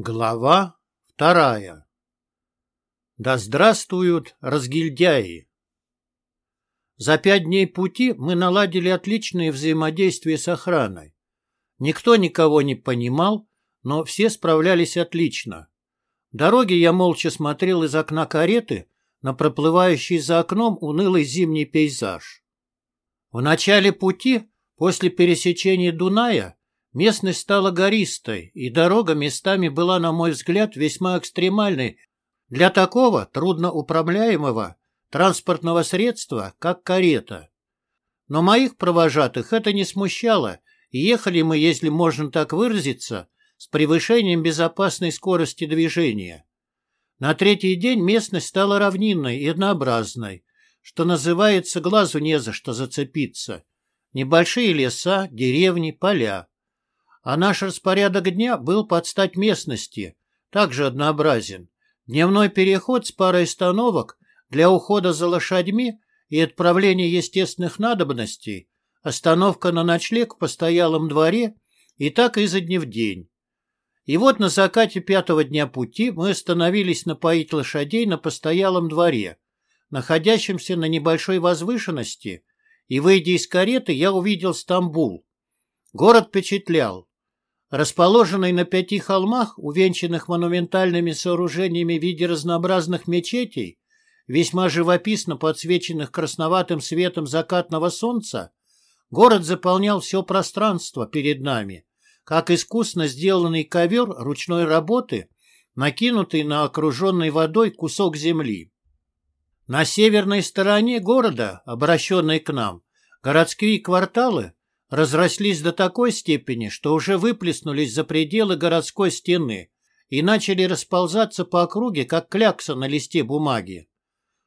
Глава вторая. Да здравствуют разгильдяи! За пять дней пути мы наладили отличное взаимодействие с охраной. Никто никого не понимал, но все справлялись отлично. В дороге я молча смотрел из окна кареты на проплывающий за окном унылый зимний пейзаж. В начале пути, после пересечения Дуная, Местность стала гористой, и дорога местами была, на мой взгляд, весьма экстремальной для такого трудноуправляемого транспортного средства, как карета. Но моих провожатых это не смущало, и ехали мы, если можно так выразиться, с превышением безопасной скорости движения. На третий день местность стала равнинной и однообразной, что называется, глазу не за что зацепиться. Небольшие леса, деревни, поля а наш распорядок дня был под стать местности, также однообразен. Дневной переход с парой остановок для ухода за лошадьми и отправления естественных надобностей, остановка на ночлег в постоялом дворе и так изо дня в день. И вот на закате пятого дня пути мы остановились напоить лошадей на постоялом дворе, находящемся на небольшой возвышенности, и, выйдя из кареты, я увидел Стамбул. Город впечатлял. Расположенный на пяти холмах, увенчанных монументальными сооружениями в виде разнообразных мечетей, весьма живописно подсвеченных красноватым светом закатного солнца, город заполнял все пространство перед нами, как искусно сделанный ковер ручной работы, накинутый на окруженный водой кусок земли. На северной стороне города, обращенной к нам, городские кварталы разрослись до такой степени, что уже выплеснулись за пределы городской стены и начали расползаться по округе, как клякса на листе бумаги.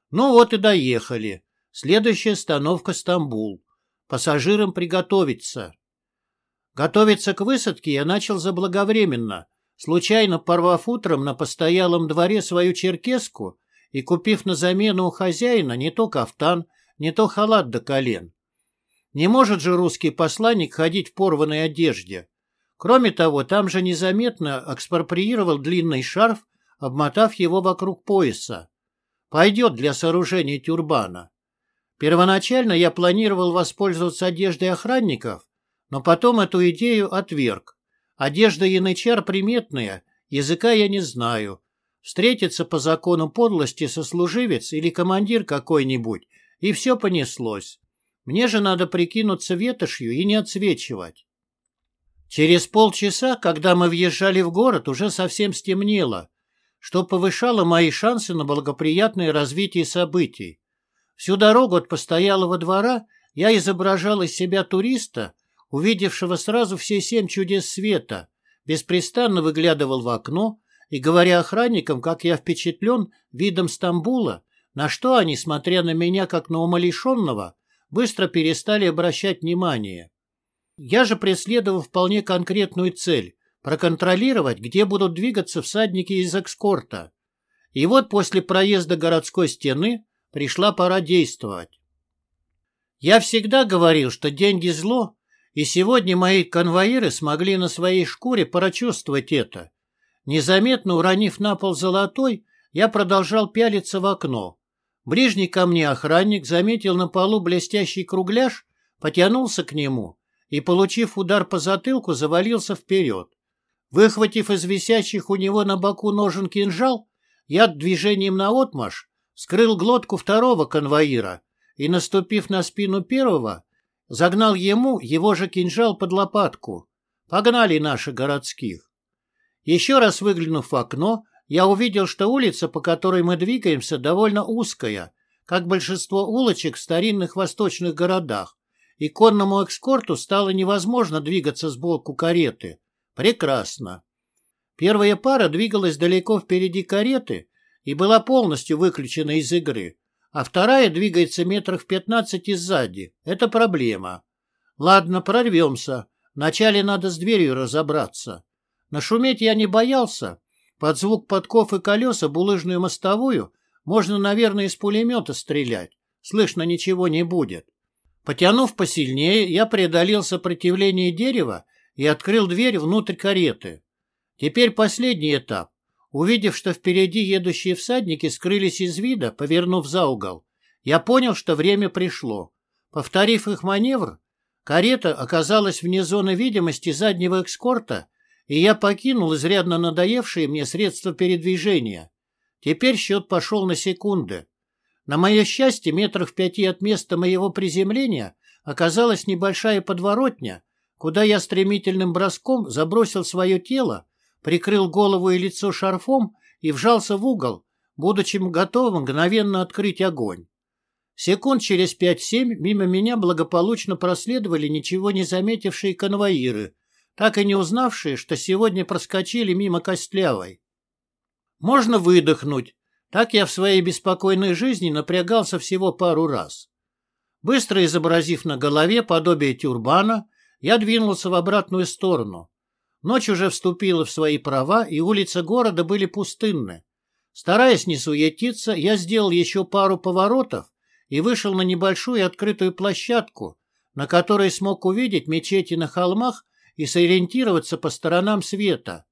Ну вот и доехали. Следующая остановка Стамбул. Пассажирам приготовиться. Готовиться к высадке я начал заблаговременно, случайно порвав утром на постоялом дворе свою черкеску и купив на замену у хозяина не то кафтан, не то халат до колен. Не может же русский посланник ходить в порванной одежде. Кроме того, там же незаметно экспроприировал длинный шарф, обмотав его вокруг пояса. Пойдет для сооружения тюрбана. Первоначально я планировал воспользоваться одеждой охранников, но потом эту идею отверг. Одежда янычар приметная, языка я не знаю. Встретится по закону подлости сослуживец или командир какой-нибудь, и все понеслось. Мне же надо прикинуться ветошью и не отсвечивать. Через полчаса, когда мы въезжали в город, уже совсем стемнело, что повышало мои шансы на благоприятное развитие событий. Всю дорогу от постоялого двора я изображал из себя туриста, увидевшего сразу все семь чудес света, беспрестанно выглядывал в окно и, говоря охранникам, как я впечатлен видом Стамбула, на что они, смотря на меня как на умалишенного, быстро перестали обращать внимание. Я же преследовал вполне конкретную цель – проконтролировать, где будут двигаться всадники из экскорта. И вот после проезда городской стены пришла пора действовать. Я всегда говорил, что деньги – зло, и сегодня мои конвоиры смогли на своей шкуре прочувствовать это. Незаметно уронив на пол золотой, я продолжал пялиться в окно. Ближний ко мне охранник заметил на полу блестящий кругляш, потянулся к нему и, получив удар по затылку, завалился вперед. Выхватив из висящих у него на боку ножен кинжал, я движением наотмашь скрыл глотку второго конвоира и, наступив на спину первого, загнал ему его же кинжал под лопатку. Погнали наши городских. Еще раз выглянув в окно, я увидел, что улица, по которой мы двигаемся, довольно узкая, как большинство улочек в старинных восточных городах, и конному экскорту стало невозможно двигаться сбоку кареты. Прекрасно. Первая пара двигалась далеко впереди кареты и была полностью выключена из игры, а вторая двигается метров пятнадцати сзади. Это проблема. Ладно, прорвемся. Вначале надо с дверью разобраться. Нашуметь я не боялся, под звук подков и колеса булыжную мостовую можно, наверное, из пулемета стрелять. Слышно ничего не будет. Потянув посильнее, я преодолел сопротивление дерева и открыл дверь внутрь кареты. Теперь последний этап. Увидев, что впереди едущие всадники скрылись из вида, повернув за угол, я понял, что время пришло. Повторив их маневр, карета оказалась вне зоны видимости заднего экскорта, и я покинул изрядно надоевшие мне средства передвижения. Теперь счет пошел на секунды. На мое счастье, метрах в пяти от места моего приземления оказалась небольшая подворотня, куда я стремительным броском забросил свое тело, прикрыл голову и лицо шарфом и вжался в угол, будучи готовым мгновенно открыть огонь. Секунд через пять-семь мимо меня благополучно проследовали ничего не заметившие конвоиры, так и не узнавшие, что сегодня проскочили мимо Костлявой. Можно выдохнуть. Так я в своей беспокойной жизни напрягался всего пару раз. Быстро изобразив на голове подобие тюрбана, я двинулся в обратную сторону. Ночь уже вступила в свои права, и улицы города были пустынны. Стараясь не суетиться, я сделал еще пару поворотов и вышел на небольшую открытую площадку, на которой смог увидеть мечети на холмах и сориентироваться по сторонам света.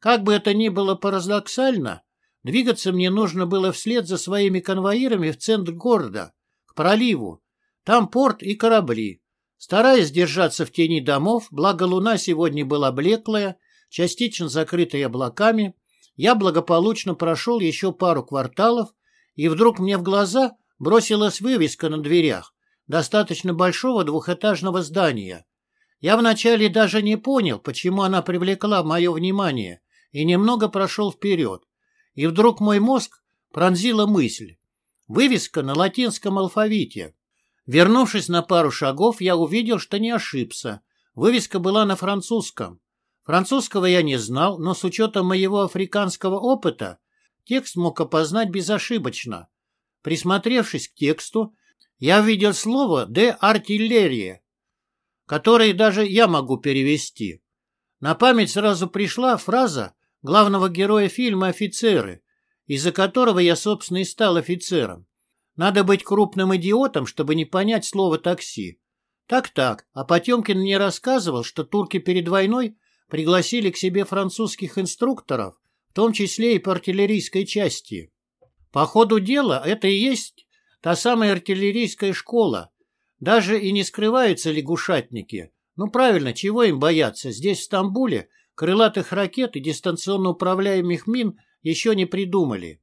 Как бы это ни было парадоксально, двигаться мне нужно было вслед за своими конвоирами в центр города, к проливу. Там порт и корабли. Стараясь держаться в тени домов, благо луна сегодня была блеклая, частично закрытая облаками, я благополучно прошел еще пару кварталов, и вдруг мне в глаза бросилась вывеска на дверях достаточно большого двухэтажного здания. Я вначале даже не понял, почему она привлекла мое внимание, и немного прошел вперед. И вдруг мой мозг пронзила мысль. Вывеска на латинском алфавите. Вернувшись на пару шагов, я увидел, что не ошибся. Вывеска была на французском. Французского я не знал, но с учетом моего африканского опыта текст мог опознать безошибочно. Присмотревшись к тексту, я увидел слово «де артиллерия», которое даже я могу перевести. На память сразу пришла фраза главного героя фильма «Офицеры», из-за которого я, собственно, и стал офицером. Надо быть крупным идиотом, чтобы не понять слово «такси». Так-так, а Потемкин мне рассказывал, что турки перед войной пригласили к себе французских инструкторов, в том числе и по артиллерийской части. По ходу дела это и есть та самая артиллерийская школа. Даже и не скрываются лягушатники. Ну правильно, чего им бояться? Здесь, в Стамбуле, крылатых ракет и дистанционно управляемых мин еще не придумали.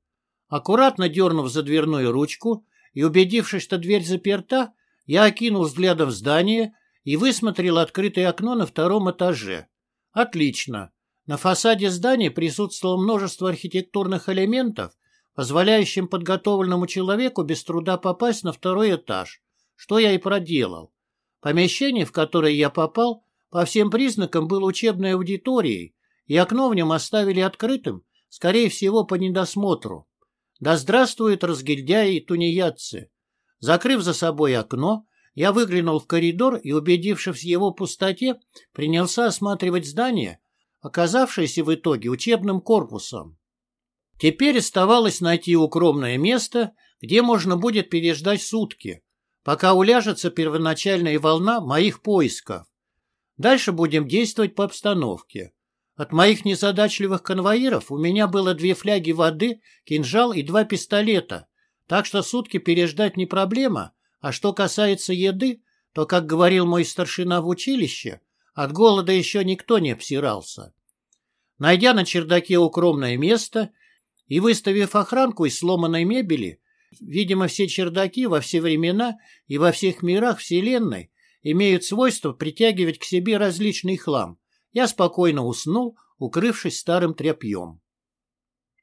Аккуратно дернув за дверную ручку и убедившись, что дверь заперта, я окинул взглядом здание и высмотрел открытое окно на втором этаже. Отлично. На фасаде здания присутствовало множество архитектурных элементов, позволяющим подготовленному человеку без труда попасть на второй этаж, что я и проделал. Помещение, в которое я попал, по всем признакам было учебной аудиторией, и окно в нем оставили открытым, скорее всего, по недосмотру. Да здравствуют разгильдяи и тунеядцы! Закрыв за собой окно, я выглянул в коридор и, убедившись в его пустоте, принялся осматривать здание, оказавшееся в итоге учебным корпусом. Теперь оставалось найти укромное место, где можно будет переждать сутки, пока уляжется первоначальная волна моих поисков. Дальше будем действовать по обстановке. От моих незадачливых конвоиров у меня было две фляги воды, кинжал и два пистолета, так что сутки переждать не проблема, а что касается еды, то, как говорил мой старшина в училище, от голода еще никто не обсирался. Найдя на чердаке укромное место и выставив охранку из сломанной мебели, видимо, все чердаки во все времена и во всех мирах Вселенной имеют свойство притягивать к себе различный хлам, я спокойно уснул, укрывшись старым тряпьем.